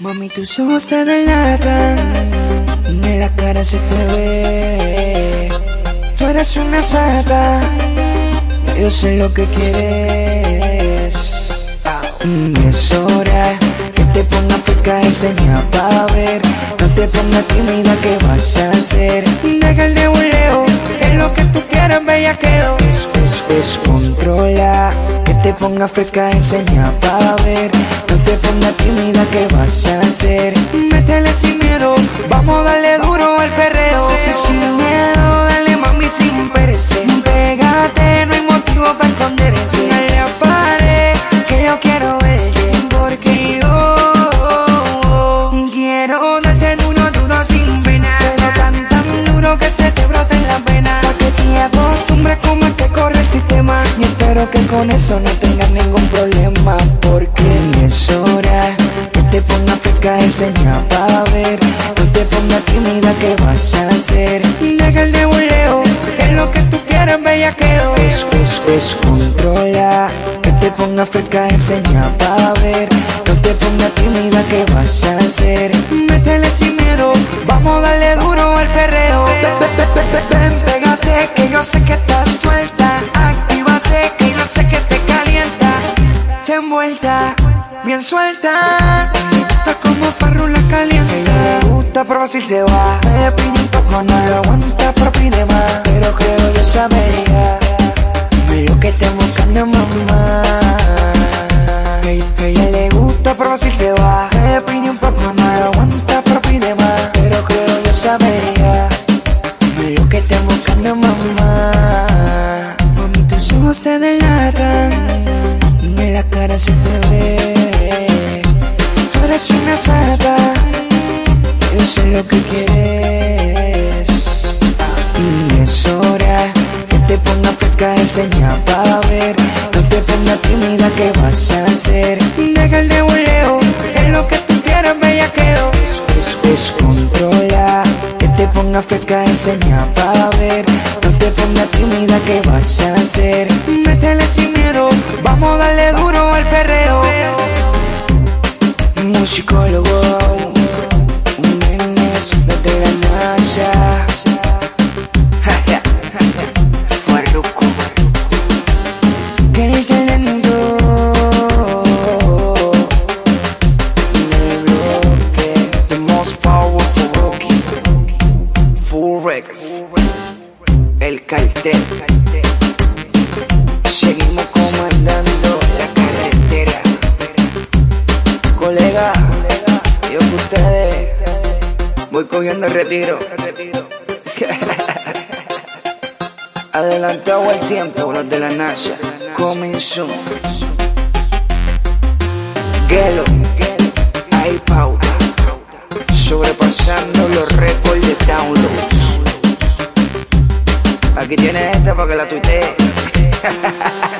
Mami, tus ojos te delatan, en la cara se te ve. Tú eres una sata, yo sé lo que quieres. Mm, es hora que te ponga fresca y seña pa' ver. No te pongas tímida, ¿qué vas a hacer? Deja el nebuleo, es lo que tú quieras, bellaqueo. Es, es, es que te ponga fresca y seña pa' ver. No te pongas tímida, ¿qué vas a hacer? Métele sin miedo, vamos a darle duro al perreo. Sin miedo, dale mami sin perecer. Pégate, no hay motivo para esconderse. Dale a pared, que yo quiero verte. Porque yo quiero darte duro, duro sin pena. Pero tan, tan duro que se te brote en la pena. Pa' que te acostumbres como que corre el sistema. Y espero que con eso no tengas pongas fresca y seña para ver. No te pongas tímida, ¿qué vas a hacer? Deja el nebuleo, es lo que tú quieres, bellaqueo. Es, es, es controla, que te pongas fresca y seña para ver. No te pongas tímida, ¿qué vas a hacer? Métele sin miedo, vamos a darle duro al perreo. Ven, pégate, que yo sé que estás suelta. Actívate, que yo sé que te calienta. Te envuelta, bien suelta. Está como farrula caliente. Ella le gusta, pero así se va. Se pide un poco, no aguanta, pero pide más. Pero creo yo sabería lo que te buscando, mamá. Ella, ella le gusta, pero así se va. Se pide un poco, no aguanta, pero pide más. Pero creo yo sabería lo que te buscando, mamá. Mami, tus ojos te delatan, sata, yo sé lo que quieres. Y es hora que te ponga fresca y seña para ver. No te pongas tímida, ¿qué vas a hacer? Deja el nebuleo, es lo que tú quieras, bellaqueo. Es, es, es controla, que te ponga fresca y seña para ver. No te pongas tímida, ¿qué vas a hacer? Métele sin miedo, vamos a darle duro al perreo. Musicólogo, full records, el cartel. Seguimos comandando la carretera. Colega, yo que ustedes voy cogiendo el retiro. Adelantado el tiempo, los de la NASA. Soon. Gelo, pauta sobrepasando los récords de downloads. Aquí tienes esta para que la tuitees.